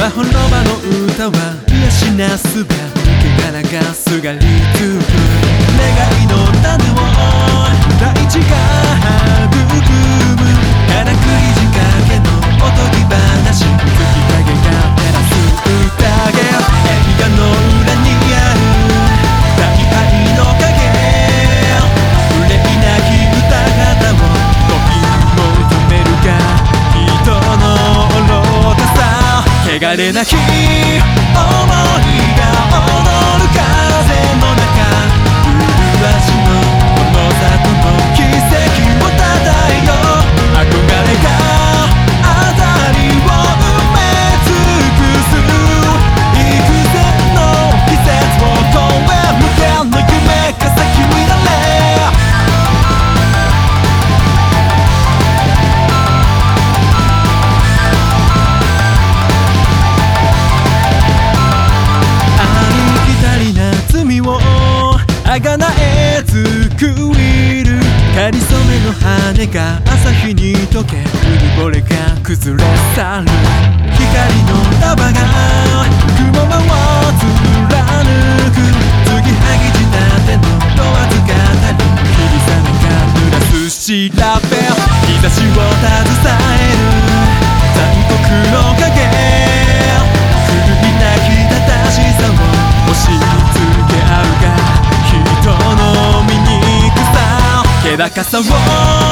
魔法の場の歌は癒しなすべけががすがりつく願いの歌さ汚れなきあがなえ救いる。かりそめの羽が朝日に溶けうるぼれが崩れ去る。光の束が雲間を貫く継ぎはぎ仕立ての問わず語る霧雨が濡らす調べ日差しを携え 合うが人の醜さ気高さを